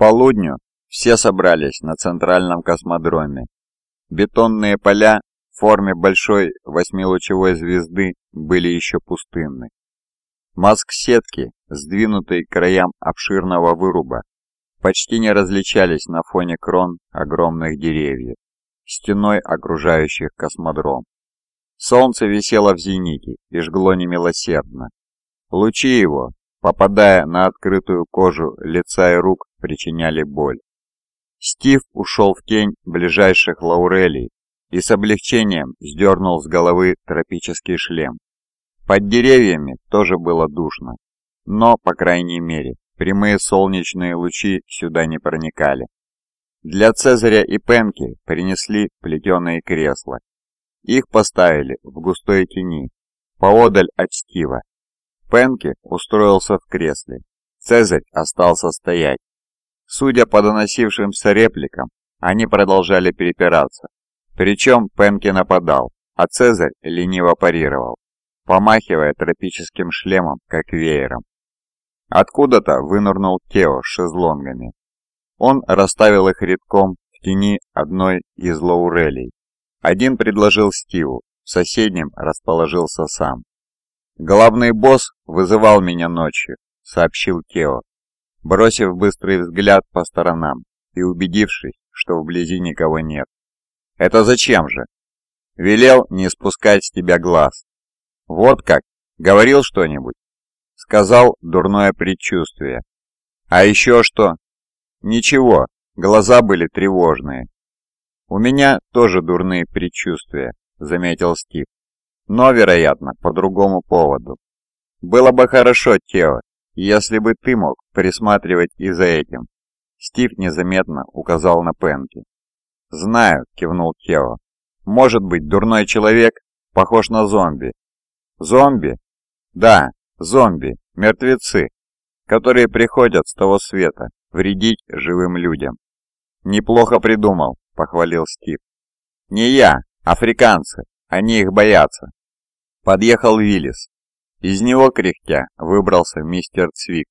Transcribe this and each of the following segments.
полудню все собрались на центральном космодроме. Бетонные поля в форме большой восьмилучевой звезды были еще пустынны. Маск-сетки, сдвинутые к краям обширного выруба, почти не различались на фоне крон огромных деревьев, стеной окружающих космодром. Солнце висело в зените и жгло немилосердно. Лучи его, попадая на открытую кожу лица и рук, причиняли боль. Стив ушел в тень ближайших лаурелей и с облегчением сдернул с головы тропический шлем. Под деревьями тоже было душно, но, по крайней мере, прямые солнечные лучи сюда не проникали. Для Цезаря и Пенки принесли плетеные кресла. Их поставили в густой тени, поодаль от Стива. Пенки устроился в кресле. Цезарь остался стоять. Судя по доносившимся репликам, они продолжали перепираться. Причем Пенки нападал, а Цезарь лениво парировал, помахивая тропическим шлемом, как веером. Откуда-то вынырнул Тео с шезлонгами. Он расставил их редком в тени одной из лаурелей. Один предложил Стиву, в соседнем расположился сам. «Главный босс вызывал меня ночью», — сообщил Тео, бросив быстрый взгляд по сторонам и убедившись, что вблизи никого нет. «Это зачем же?» «Велел не спускать с тебя глаз». «Вот как? Говорил что-нибудь?» сказал дурное предчувствие. А еще что? Ничего, глаза были тревожные. У меня тоже дурные предчувствия, заметил Стив. Но, вероятно, по другому поводу. Было бы хорошо, Тео, если бы ты мог присматривать и за этим. Стив незаметно указал на Пенки. «Знаю», — кивнул Тео. «Может быть, дурной человек похож на зомби». «Зомби?» «Да, Зомби, мертвецы, которые приходят с того света вредить живым людям. Неплохо придумал, похвалил Стив. Не я, африканцы, они их боятся. Подъехал Виллис. Из него, кряхтя, выбрался мистер Цвик.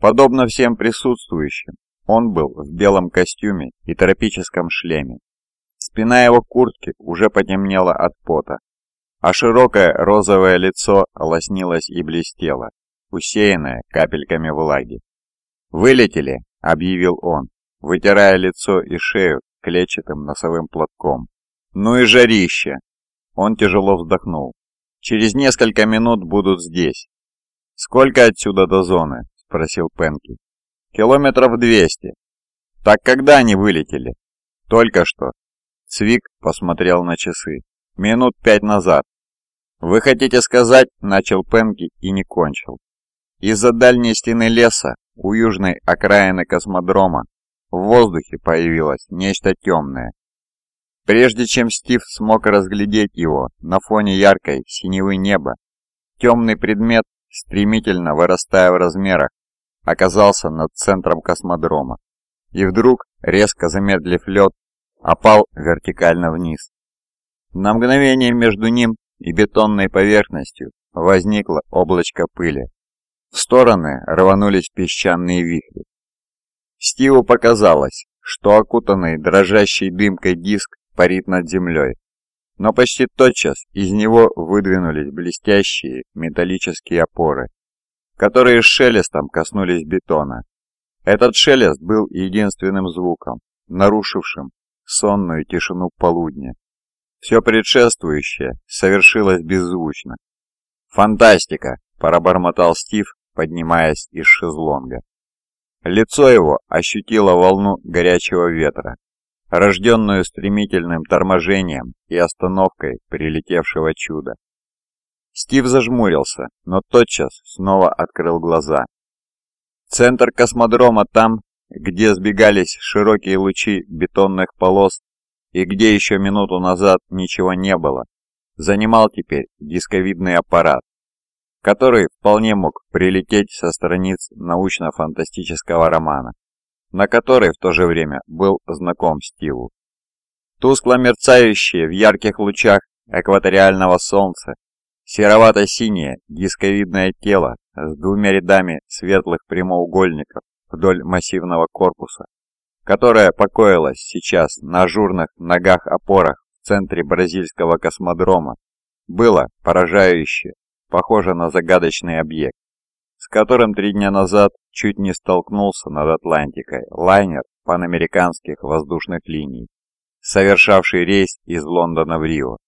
Подобно всем присутствующим, он был в белом костюме и тропическом шлеме. Спина его куртки уже потемнела от пота, а широкое розовое лицо лоснилось и блестело, усеянное капельками влаги. «Вылетели!» — объявил он, вытирая лицо и шею клетчатым носовым платком. «Ну и жарище!» Он тяжело вздохнул. «Через несколько минут будут здесь». «Сколько отсюда до зоны?» — спросил Пенки. «Километров двести». «Так когда они вылетели?» «Только что». Цвик посмотрел на часы. Минут пять назад. Вы хотите сказать, начал Пенки и не кончил. Из-за дальней стены леса, у южной окраины космодрома, в воздухе появилось нечто темное. Прежде чем Стив смог разглядеть его на фоне яркой синевы неба, темный предмет, стремительно вырастая в размерах, оказался над центром космодрома и вдруг, резко замедлив лед, опал вертикально вниз. На мгновение между ним и бетонной поверхностью возникло облачко пыли. В стороны рванулись песчаные вихри. Стиву показалось, что окутанный дрожащей дымкой диск парит над землей, но почти тотчас из него выдвинулись блестящие металлические опоры, которые шелестом коснулись бетона. Этот шелест был единственным звуком, нарушившим сонную тишину полудня. Все предшествующее совершилось беззвучно. «Фантастика!» – пробормотал Стив, поднимаясь из шезлонга. Лицо его ощутило волну горячего ветра, рожденную стремительным торможением и остановкой прилетевшего чуда. Стив зажмурился, но тотчас снова открыл глаза. Центр космодрома там, где сбегались широкие лучи бетонных полос и где еще минуту назад ничего не было, занимал теперь дисковидный аппарат, который вполне мог прилететь со страниц научно-фантастического романа, на который в то же время был знаком Стиву. Тускло мерцающее в ярких лучах экваториального солнца, серовато-синее дисковидное тело с двумя рядами светлых прямоугольников вдоль массивного корпуса, которая покоилась сейчас на ажурных ногах-опорах в центре бразильского космодрома, было поражающе похоже на загадочный объект, с которым три дня назад чуть не столкнулся над Атлантикой лайнер панамериканских воздушных линий, совершавший рейс из Лондона в Рио.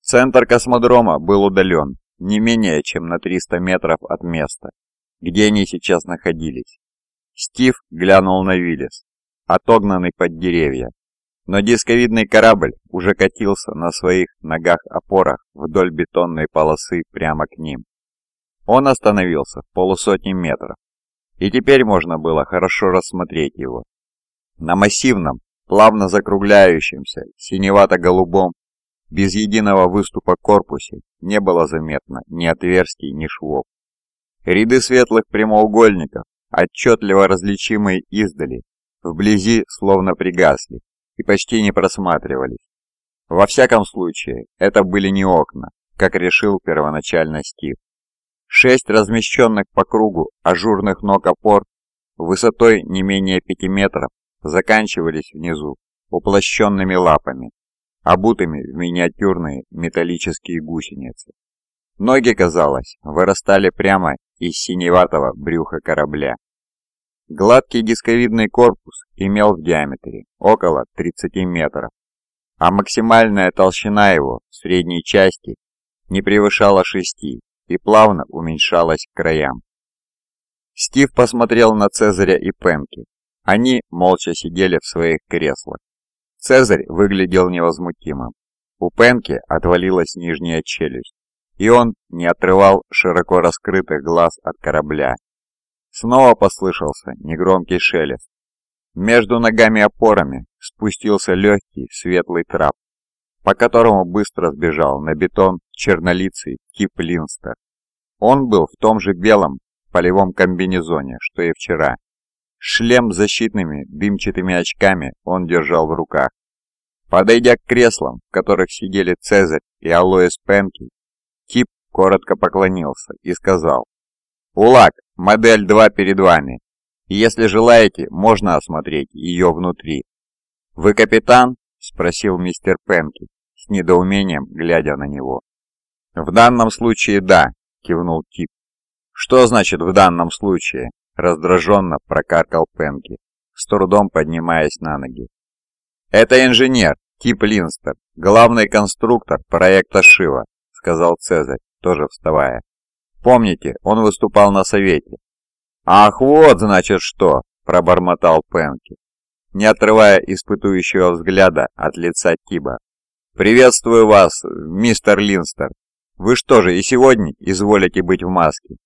Центр космодрома был удален не менее чем на 300 метров от места, где они сейчас находились. Стив глянул на Виллис, отогнанный под деревья. Но дисковидный корабль уже катился на своих ногах-опорах вдоль бетонной полосы прямо к ним. Он остановился в полусотни метров, и теперь можно было хорошо рассмотреть его. На массивном, плавно закругляющемся, синевато-голубом, без единого выступа корпусе не было заметно ни отверстий, ни швов. Ряды светлых прямоугольников, отчетливо различимые издали, вблизи словно пригасли и почти не просматривались. Во всяком случае, это были не окна, как решил первоначально Стив. Шесть размещенных по кругу ажурных ног опор высотой не менее пяти метров заканчивались внизу уплощенными лапами, обутыми в миниатюрные металлические гусеницы. Ноги, казалось, вырастали прямо из синеватого брюха корабля. Гладкий дисковидный корпус имел в диаметре около 30 метров, а максимальная толщина его в средней части не превышала 6 и плавно уменьшалась к краям. Стив посмотрел на Цезаря и Пенки. Они молча сидели в своих креслах. Цезарь выглядел невозмутимым. У Пенки отвалилась нижняя челюсть, и он не отрывал широко раскрытых глаз от корабля, Снова послышался негромкий шелест. Между ногами-опорами спустился легкий светлый трап, по которому быстро сбежал на бетон чернолицый Кип Линстер. Он был в том же белом полевом комбинезоне, что и вчера. Шлем с защитными дымчатыми очками он держал в руках. Подойдя к креслам, в которых сидели Цезарь и Алоис Пенки, Кип коротко поклонился и сказал «Улак, Модель 2 перед вами. Если желаете, можно осмотреть ее внутри. «Вы капитан?» – спросил мистер Пенки, с недоумением глядя на него. «В данном случае да», – кивнул Тип. «Что значит «в данном случае»?» – раздраженно прокаркал Пенки, с трудом поднимаясь на ноги. «Это инженер, Тип Линстер, главный конструктор проекта Шива», – сказал Цезарь, тоже вставая. Помните, он выступал на совете. «Ах, вот, значит, что!» – пробормотал Пенки, не отрывая испытующего взгляда от лица Тиба. «Приветствую вас, мистер Линстер. Вы что же и сегодня изволите быть в маске?»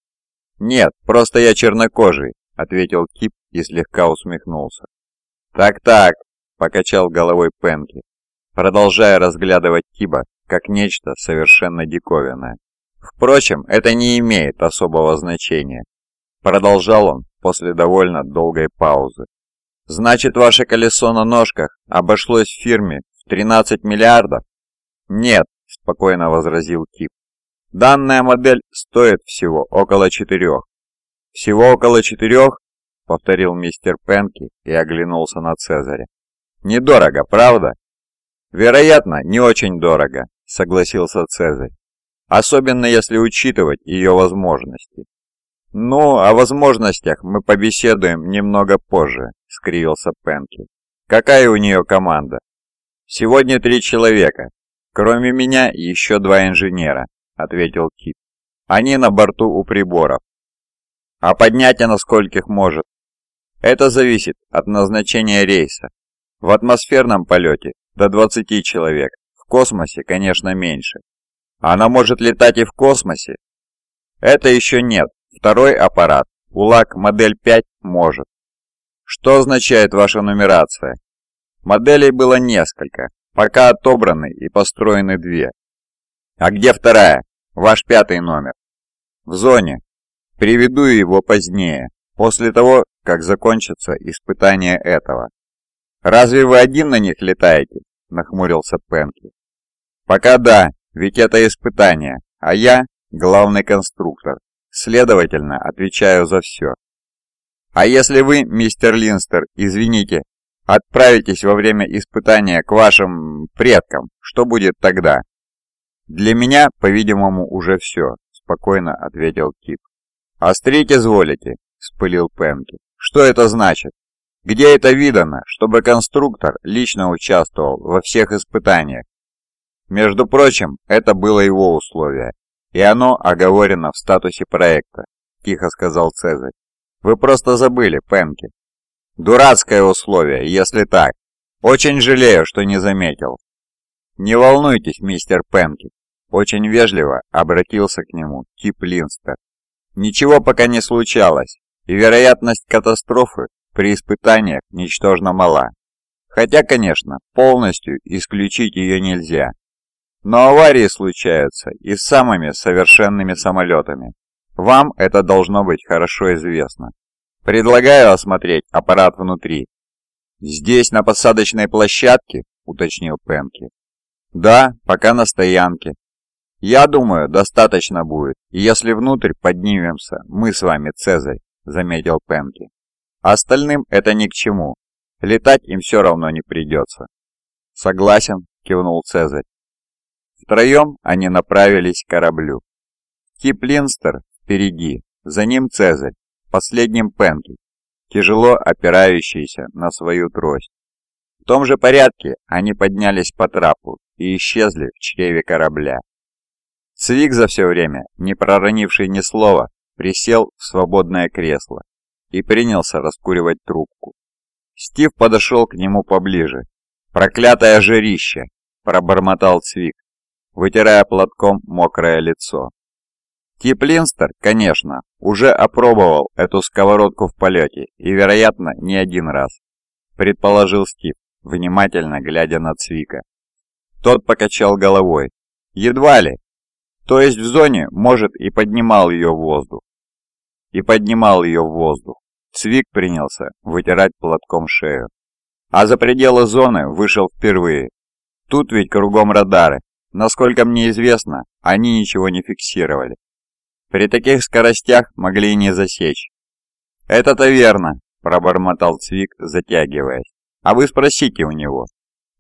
«Нет, просто я чернокожий», — ответил Тип и слегка усмехнулся. «Так-так», — покачал головой Пенки, продолжая разглядывать Тиба как нечто совершенно диковинное. Впрочем, это не имеет особого значения. Продолжал он после довольно долгой паузы. Значит, ваше колесо на ножках обошлось в фирме 13 миллиардов? Нет, спокойно возразил Кип. Данная модель стоит всего около четырех. Всего около четырех? Повторил мистер Пенки и оглянулся на Цезаря. Недорого, правда? Вероятно, не очень дорого, согласился Цезарь особенно если учитывать ее возможности. «Ну, о возможностях мы побеседуем немного позже», — скривился Пенки. «Какая у нее команда?» «Сегодня три человека. Кроме меня еще два инженера», — ответил Кит. «Они на борту у приборов». «А поднятие на скольких может?» «Это зависит от назначения рейса. В атмосферном полете до 20 человек, в космосе, конечно, меньше. Она может летать и в космосе? Это еще нет. Второй аппарат, УЛАК модель 5, может. Что означает ваша нумерация? Моделей было несколько, пока отобраны и построены две. А где вторая? Ваш пятый номер. В зоне. Приведу его позднее, после того, как закончится испытание этого. «Разве вы один на них летаете?» – нахмурился Пенки. «Пока да, ведь это испытание, а я главный конструктор, следовательно, отвечаю за все. А если вы, мистер Линстер, извините, отправитесь во время испытания к вашим предкам, что будет тогда? Для меня, по-видимому, уже все, спокойно ответил Кип. «Острить изволите?» – спылил Пенки. «Что это значит? Где это видано, чтобы конструктор лично участвовал во всех испытаниях? Между прочим, это было его условие, и оно оговорено в статусе проекта», – тихо сказал Цезарь. «Вы просто забыли, Пенки». «Дурацкое условие, если так. Очень жалею, что не заметил». «Не волнуйтесь, мистер Пенки», – очень вежливо обратился к нему Тип Линстер. «Ничего пока не случалось, и вероятность катастрофы при испытаниях ничтожно мала. Хотя, конечно, полностью исключить ее нельзя. Но аварии случаются и с самыми совершенными самолетами. Вам это должно быть хорошо известно. Предлагаю осмотреть аппарат внутри. Здесь, на посадочной площадке, уточнил Пенки. Да, пока на стоянке. Я думаю, достаточно будет, если внутрь поднимемся, мы с вами, Цезарь, заметил Пенки. Остальным это ни к чему. Летать им все равно не придется. Согласен, кивнул Цезарь. Втроем они направились к кораблю. Кип Линстер впереди, за ним Цезарь, последним Пенки, тяжело опирающийся на свою трость. В том же порядке они поднялись по трапу и исчезли в чреве корабля. Цвик за все время, не проронивший ни слова, присел в свободное кресло и принялся раскуривать трубку. Стив подошел к нему поближе. «Проклятое жирище!» – пробормотал Цвик, вытирая платком мокрое лицо. Тип Линстер, конечно, уже опробовал эту сковородку в полете и, вероятно, не один раз, предположил Стив, внимательно глядя на Цвика. Тот покачал головой. Едва ли. То есть в зоне, может, и поднимал ее в воздух. И поднимал ее в воздух. Цвик принялся вытирать платком шею. А за пределы зоны вышел впервые. Тут ведь кругом радары. Насколько мне известно, они ничего не фиксировали. При таких скоростях могли не засечь. «Это-то верно», – пробормотал Цвик, затягиваясь. «А вы спросите у него».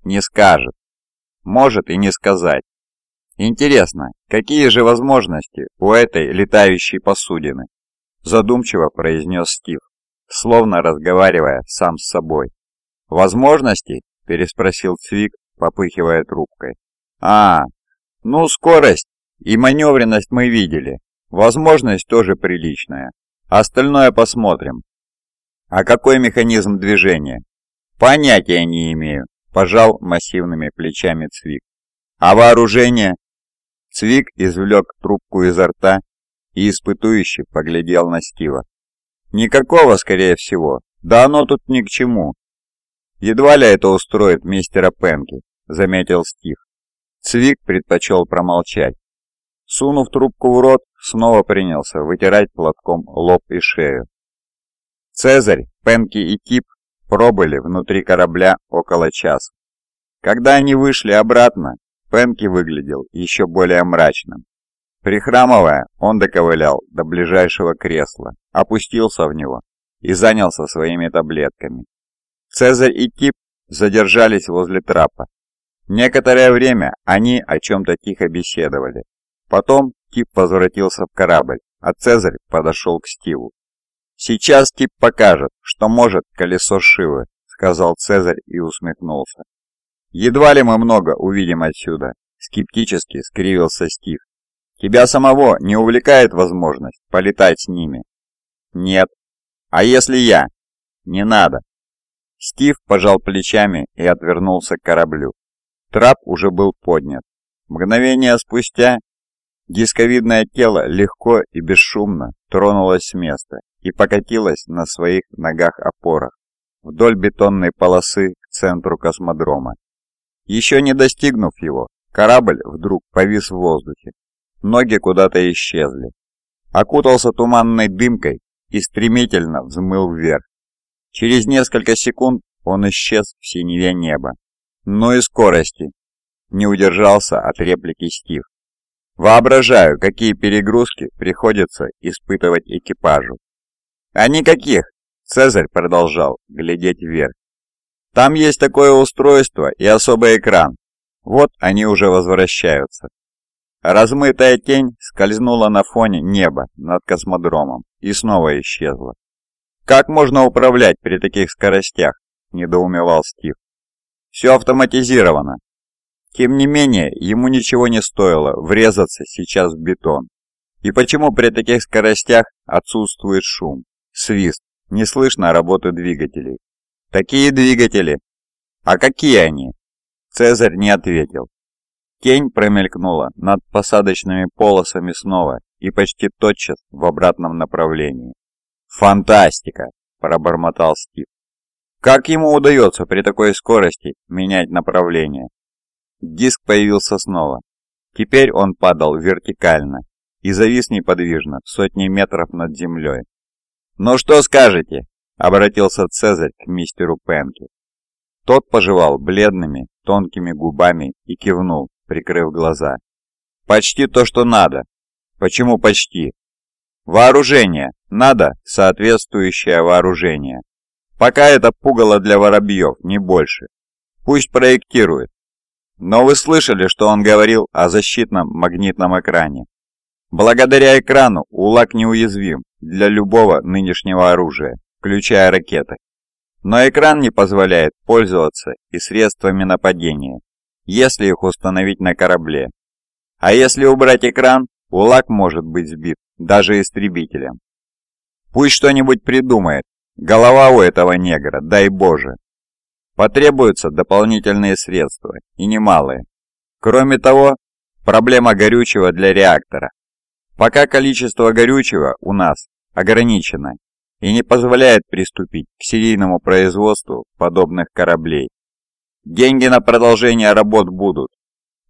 «Не скажет». «Может и не сказать». «Интересно, какие же возможности у этой летающей посудины?» Задумчиво произнес Стив словно разговаривая сам с собой. «Возможности?» – переспросил Цвик, попыхивая трубкой. «А, ну скорость и маневренность мы видели. Возможность тоже приличная. Остальное посмотрим». «А какой механизм движения?» «Понятия не имею», – пожал массивными плечами Цвик. «А вооружение?» Цвик извлек трубку изо рта и испытующе поглядел на Стива. Никакого, скорее всего. Да оно тут ни к чему. Едва ли это устроит мистера Пенки, заметил Стив. Цвик предпочел промолчать. Сунув трубку в рот, снова принялся вытирать платком лоб и шею. Цезарь, Пенки и Кип пробыли внутри корабля около часа. Когда они вышли обратно, Пенки выглядел еще более мрачным. Прихрамывая, он доковылял до ближайшего кресла, опустился в него и занялся своими таблетками. Цезарь и Тип задержались возле трапа. Некоторое время они о чем-то тихо беседовали. Потом Тип возвратился в корабль, а Цезарь подошел к Стиву. «Сейчас Тип покажет, что может колесо Шивы», — сказал Цезарь и усмехнулся. «Едва ли мы много увидим отсюда», — скептически скривился Стив. Тебя самого не увлекает возможность полетать с ними? Нет. А если я? Не надо. Стив пожал плечами и отвернулся к кораблю. Трап уже был поднят. Мгновение спустя дисковидное тело легко и бесшумно тронулось с места и покатилось на своих ногах-опорах вдоль бетонной полосы к центру космодрома. Еще не достигнув его, корабль вдруг повис в воздухе, Ноги куда-то исчезли. Окутался туманной дымкой и стремительно взмыл вверх. Через несколько секунд он исчез в синеве неба. Но и скорости. Не удержался от реплики Стив. Воображаю, какие перегрузки приходится испытывать экипажу. А никаких, Цезарь продолжал глядеть вверх. «Там есть такое устройство и особый экран. Вот они уже возвращаются». Размытая тень скользнула на фоне неба над космодромом и снова исчезла. «Как можно управлять при таких скоростях?» – недоумевал Стив. «Все автоматизировано». Тем не менее, ему ничего не стоило врезаться сейчас в бетон. И почему при таких скоростях отсутствует шум, свист, не слышно работы двигателей? Такие двигатели? А какие они? Цезарь не ответил. Тень промелькнула над посадочными полосами снова и почти тотчас в обратном направлении. «Фантастика!» – пробормотал Стив. «Как ему удается при такой скорости менять направление?» Диск появился снова. Теперь он падал вертикально и завис неподвижно сотни метров над землей. «Ну что скажете?» – обратился Цезарь к мистеру Пенке. Тот пожевал бледными, тонкими губами и кивнул, прикрыв глаза. «Почти то, что надо». «Почему почти?» «Вооружение. Надо соответствующее вооружение. Пока это пугало для воробьев, не больше. Пусть проектирует. Но вы слышали, что он говорил о защитном магнитном экране. Благодаря экрану УЛАК неуязвим для любого нынешнего оружия, включая ракеты. Но экран не позволяет пользоваться и средствами нападения, если их установить на корабле. А если убрать экран, УЛАК может быть сбит даже истребителем. Пусть что-нибудь придумает, голова у этого негра, дай Боже. Потребуются дополнительные средства, и немалые. Кроме того, проблема горючего для реактора. Пока количество горючего у нас ограничено и не позволяет приступить к серийному производству подобных кораблей. Деньги на продолжение работ будут.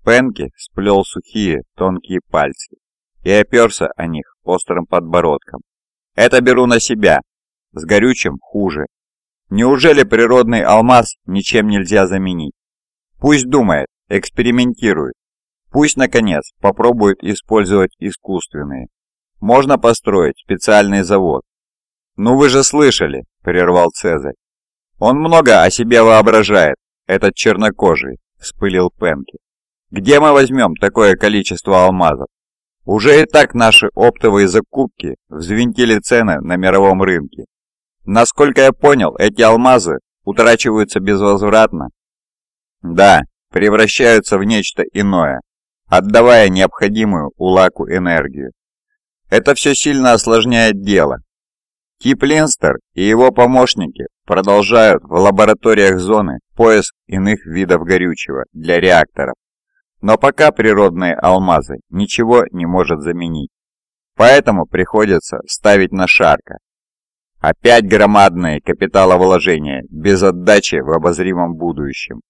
Пенки сплел сухие, тонкие пальцы и оперся о них острым подбородком. Это беру на себя. С горючим хуже. Неужели природный алмаз ничем нельзя заменить? Пусть думает, экспериментирует. Пусть, наконец, попробует использовать искусственные. Можно построить специальный завод. «Ну вы же слышали», – прервал Цезарь. «Он много о себе воображает, этот чернокожий», – вспылил Пенки. «Где мы возьмем такое количество алмазов? Уже и так наши оптовые закупки взвинтили цены на мировом рынке. Насколько я понял, эти алмазы утрачиваются безвозвратно. Да, превращаются в нечто иное, отдавая необходимую улаку энергию. Это все сильно осложняет дело, Кип Линстер и его помощники продолжают в лабораториях зоны поиск иных видов горючего для реакторов. Но пока природные алмазы ничего не может заменить. Поэтому приходится ставить на шарка. Опять громадные капиталовложения без отдачи в обозримом будущем.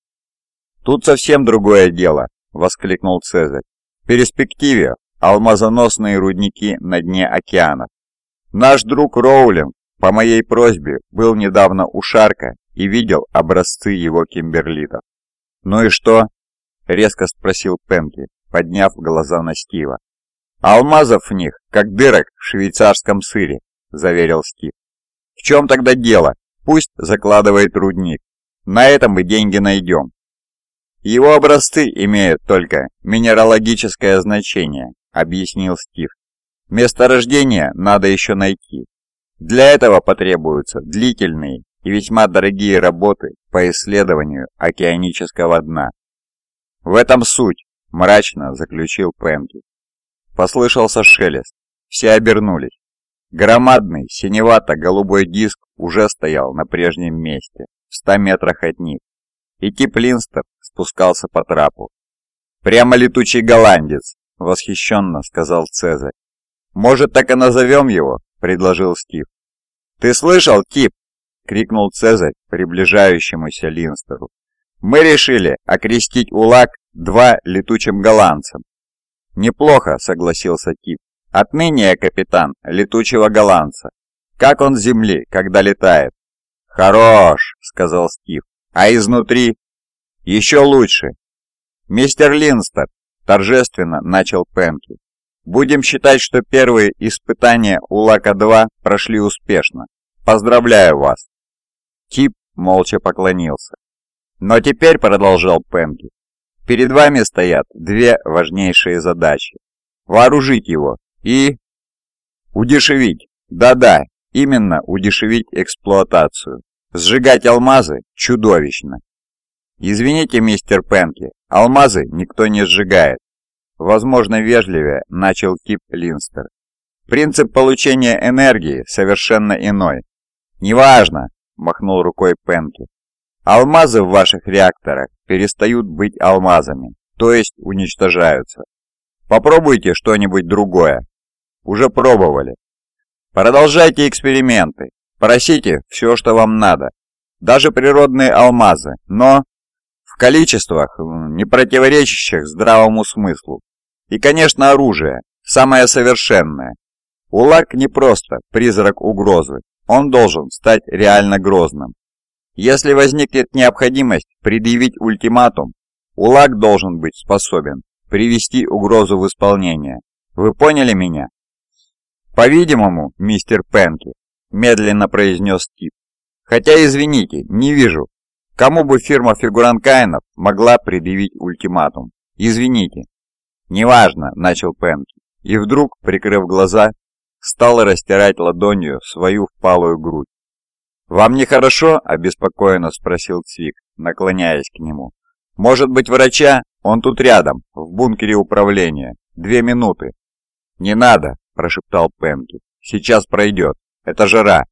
«Тут совсем другое дело», — воскликнул Цезарь. «В перспективе алмазоносные рудники на дне океанов Наш друг Роулинг по моей просьбе был недавно у Шарка и видел образцы его кимберлитов. «Ну и что?» – резко спросил Пенки, подняв глаза на Стива. «Алмазов в них, как дырок в швейцарском сыре», – заверил Стив. «В чем тогда дело? Пусть закладывает рудник. На этом мы деньги найдем». «Его образцы имеют только минералогическое значение», – объяснил Стив. Месторождение надо еще найти. Для этого потребуются длительные и весьма дорогие работы по исследованию океанического дна. В этом суть, мрачно заключил Пенки. Послышался шелест. Все обернулись. Громадный синевато-голубой диск уже стоял на прежнем месте, в ста метрах от них, и Тип Линстер спускался по трапу. «Прямо летучий голландец!» — восхищенно сказал Цезарь. «Может, так и назовем его?» – предложил Стив. «Ты слышал, Тип?» – крикнул Цезарь приближающемуся Линстеру. «Мы решили окрестить УЛАК-2 летучим голландцем». «Неплохо», – согласился Тип. «Отныне я капитан летучего голландца. Как он с земли, когда летает?» «Хорош», – сказал Стив. «А изнутри?» «Еще лучше». «Мистер Линстер», – торжественно начал Пенки. Будем считать, что первые испытания у Лака-2 прошли успешно. Поздравляю вас!» Тип молча поклонился. «Но теперь», — продолжал Пенки, — «перед вами стоят две важнейшие задачи. Вооружить его и... удешевить. Да-да, именно удешевить эксплуатацию. Сжигать алмазы чудовищно. Извините, мистер Пенки, алмазы никто не сжигает. Возможно, вежливее начал Кип Линстер. Принцип получения энергии совершенно иной. «Неважно», – махнул рукой Пенки. «Алмазы в ваших реакторах перестают быть алмазами, то есть уничтожаются. Попробуйте что-нибудь другое. Уже пробовали. Продолжайте эксперименты. Просите все, что вам надо. Даже природные алмазы, но в количествах, не противоречащих здравому смыслу. И, конечно, оружие, самое совершенное. Улак не просто призрак угрозы, он должен стать реально грозным. Если возникнет необходимость предъявить ультиматум, УЛАГ должен быть способен привести угрозу в исполнение. Вы поняли меня? По-видимому, мистер Пенки, медленно произнес Тип. Хотя, извините, не вижу, кому бы фирма фигуранкаинов могла предъявить ультиматум. Извините. Неважно, начал Пенки. И вдруг, прикрыв глаза, стал растирать ладонью свою впалую грудь. «Вам нехорошо?» – обеспокоенно спросил Цвик, наклоняясь к нему. «Может быть, врача? Он тут рядом, в бункере управления. Две минуты». «Не надо», – прошептал Пенки. «Сейчас пройдет. Это жара.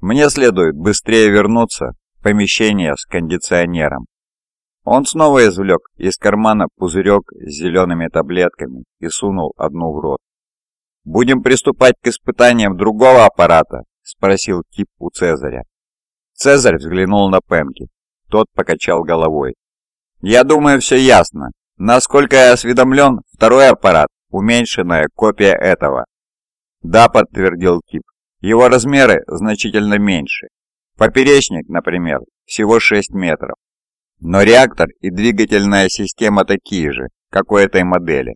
Мне следует быстрее вернуться в помещение с кондиционером». Он снова извлек из кармана пузырек с зелеными таблетками и сунул одну в рот. «Будем приступать к испытаниям другого аппарата?» – спросил Кип у Цезаря. Цезарь взглянул на Пенки. Тот покачал головой. «Я думаю, все ясно. Насколько я осведомлен, второй аппарат – уменьшенная копия этого». «Да», – подтвердил Кип. «Его размеры значительно меньше. Поперечник, например, всего 6 метров. Но реактор и двигательная система такие же, как у этой модели.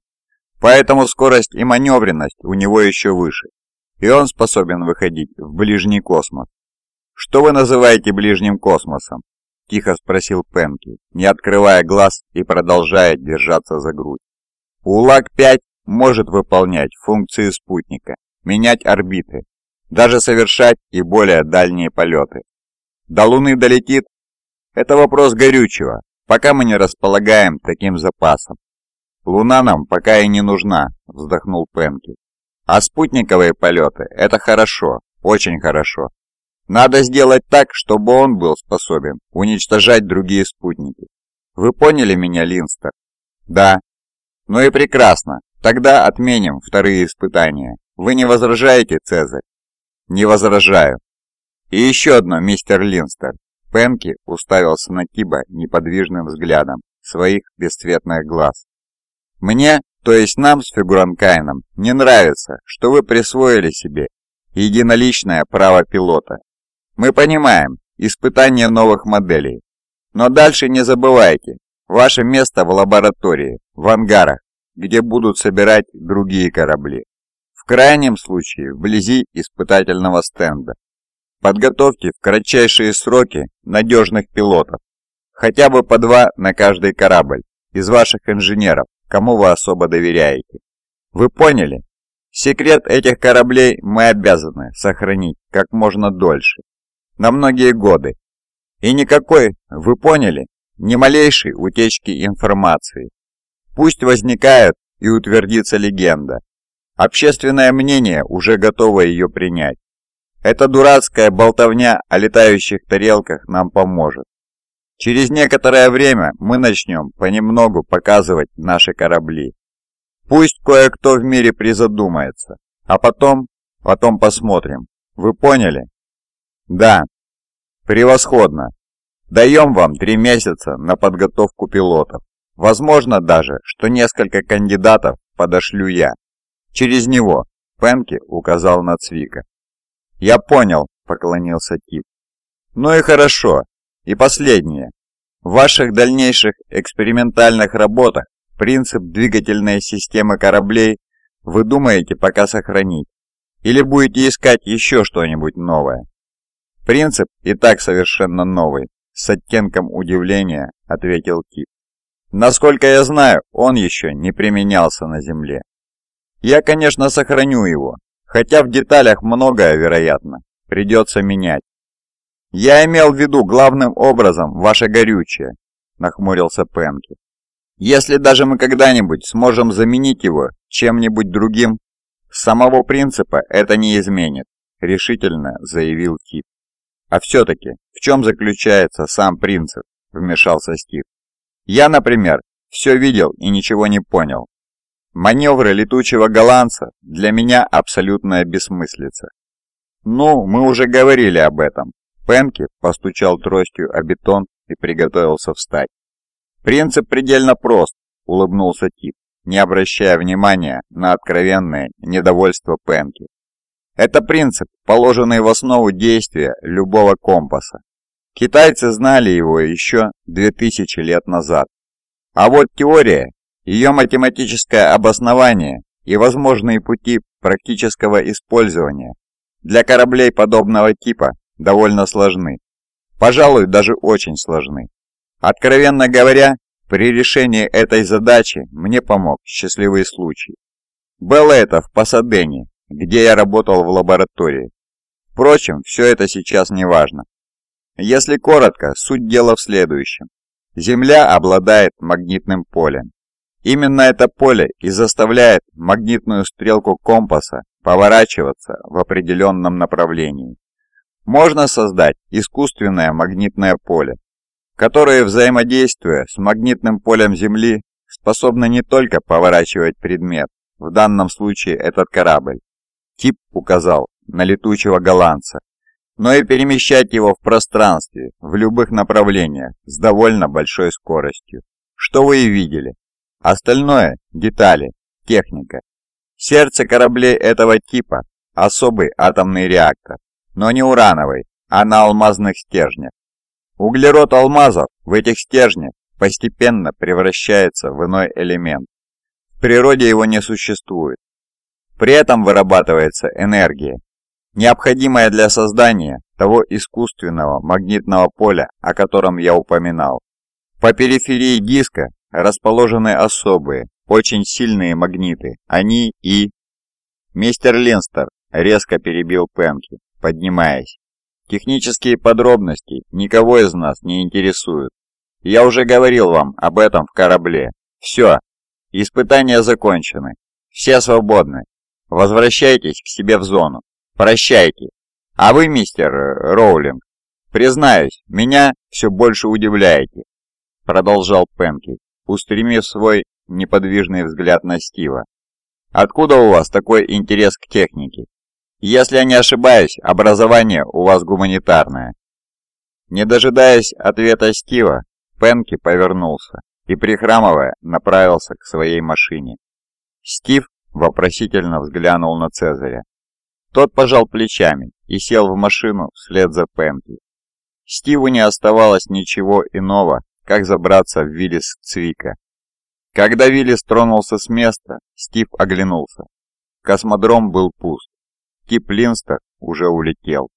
Поэтому скорость и маневренность у него еще выше, и он способен выходить в ближний космос. «Что вы называете ближним космосом?» – тихо спросил Пенки, не открывая глаз и продолжая держаться за грудь. УЛАГ-5 может выполнять функции спутника, менять орбиты, даже совершать и более дальние полеты. До Луны долетит? Это вопрос горючего, пока мы не располагаем таким запасом. «Луна нам пока и не нужна», – вздохнул Пенки. «А спутниковые полеты – это хорошо, очень хорошо. Надо сделать так, чтобы он был способен уничтожать другие спутники. Вы поняли меня, Линстер?» «Да». «Ну и прекрасно. Тогда отменим вторые испытания. Вы не возражаете, Цезарь?» «Не возражаю». «И еще одно, мистер Линстер». Пенки уставился на Киба неподвижным взглядом своих бесцветных глаз. Мне, то есть нам с Фигуранкайном, не нравится, что вы присвоили себе единоличное право пилота. Мы понимаем, испытание новых моделей. Но дальше не забывайте, ваше место в лаборатории, в ангарах, где будут собирать другие корабли. В крайнем случае, вблизи испытательного стенда. Подготовьте в кратчайшие сроки надежных пилотов, хотя бы по два на каждый корабль, из ваших инженеров, кому вы особо доверяете. Вы поняли? Секрет этих кораблей мы обязаны сохранить как можно дольше, на многие годы. И никакой, вы поняли, ни малейшей утечки информации. Пусть возникает и утвердится легенда. Общественное мнение уже готово ее принять. Эта дурацкая болтовня о летающих тарелках нам поможет. Через некоторое время мы начнем понемногу показывать наши корабли. Пусть кое-кто в мире призадумается, а потом, потом посмотрим. Вы поняли? Да. Превосходно. Даем вам три месяца на подготовку пилотов. Возможно даже, что несколько кандидатов подошлю я. Через него Пенки указал на Цвика. «Я понял», — поклонился Тип. «Ну и хорошо. И последнее. В ваших дальнейших экспериментальных работах принцип двигательной системы кораблей вы думаете пока сохранить? Или будете искать еще что-нибудь новое? Принцип и так совершенно новый, с оттенком удивления, ответил Кип. Насколько я знаю, он еще не применялся на Земле. Я, конечно, сохраню его, хотя в деталях многое, вероятно, придется менять. Я имел в виду главным образом ваше горючее, нахмурился Пенки. Если даже мы когда-нибудь сможем заменить его чем-нибудь другим, самого принципа это не изменит, решительно заявил Кип. А все-таки, в чем заключается сам принцип, вмешался Стив. Я, например, все видел и ничего не понял. Маневры летучего голландца для меня абсолютная бессмыслица. Ну, мы уже говорили об этом. Пенки постучал тростью о бетон и приготовился встать. Принцип предельно прост, улыбнулся Тип, не обращая внимания на откровенное недовольство Пенки. Это принцип, положенный в основу действия любого компаса. Китайцы знали его еще 2000 лет назад. А вот теория, ее математическое обоснование и возможные пути практического использования для кораблей подобного типа довольно сложны. Пожалуй, даже очень сложны. Откровенно говоря, при решении этой задачи мне помог счастливый случай. Было это в Пасадене, где я работал в лаборатории. Впрочем, все это сейчас не важно. Если коротко, суть дела в следующем. Земля обладает магнитным полем. Именно это поле и заставляет магнитную стрелку компаса поворачиваться в определенном направлении. Можно создать искусственное магнитное поле, которое, взаимодействуя с магнитным полем Земли, способно не только поворачивать предмет, в данном случае этот корабль, тип указал на летучего голландца, но и перемещать его в пространстве в любых направлениях с довольно большой скоростью. Что вы и видели. Остальное – детали, техника. Сердце кораблей этого типа – особый атомный реактор, но не урановый, а на алмазных стержнях. Углерод алмазов в этих стержнях постепенно превращается в иной элемент. В природе его не существует. При этом вырабатывается энергия, необходимое для создания того искусственного магнитного поля, о котором я упоминал. По периферии диска расположены особые, очень сильные магниты. Они и... Мистер Линстер резко перебил Пенки, поднимаясь. Технические подробности никого из нас не интересуют. Я уже говорил вам об этом в корабле. Все, испытания закончены. Все свободны. Возвращайтесь к себе в зону. Прощайте. А вы, мистер Роулинг, признаюсь, меня все больше удивляете, продолжал Пенки, устремив свой неподвижный взгляд на Стива. Откуда у вас такой интерес к технике? Если я не ошибаюсь, образование у вас гуманитарное. Не дожидаясь ответа Стива, Пенки повернулся и, прихрамывая, направился к своей машине. Стив вопросительно взглянул на Цезаря. Тот пожал плечами и сел в машину вслед за Пенки. Стиву не оставалось ничего иного, как забраться в Виллис Цвика. Когда Виллис тронулся с места, Стив оглянулся. Космодром был пуст. Тип Линстер уже улетел.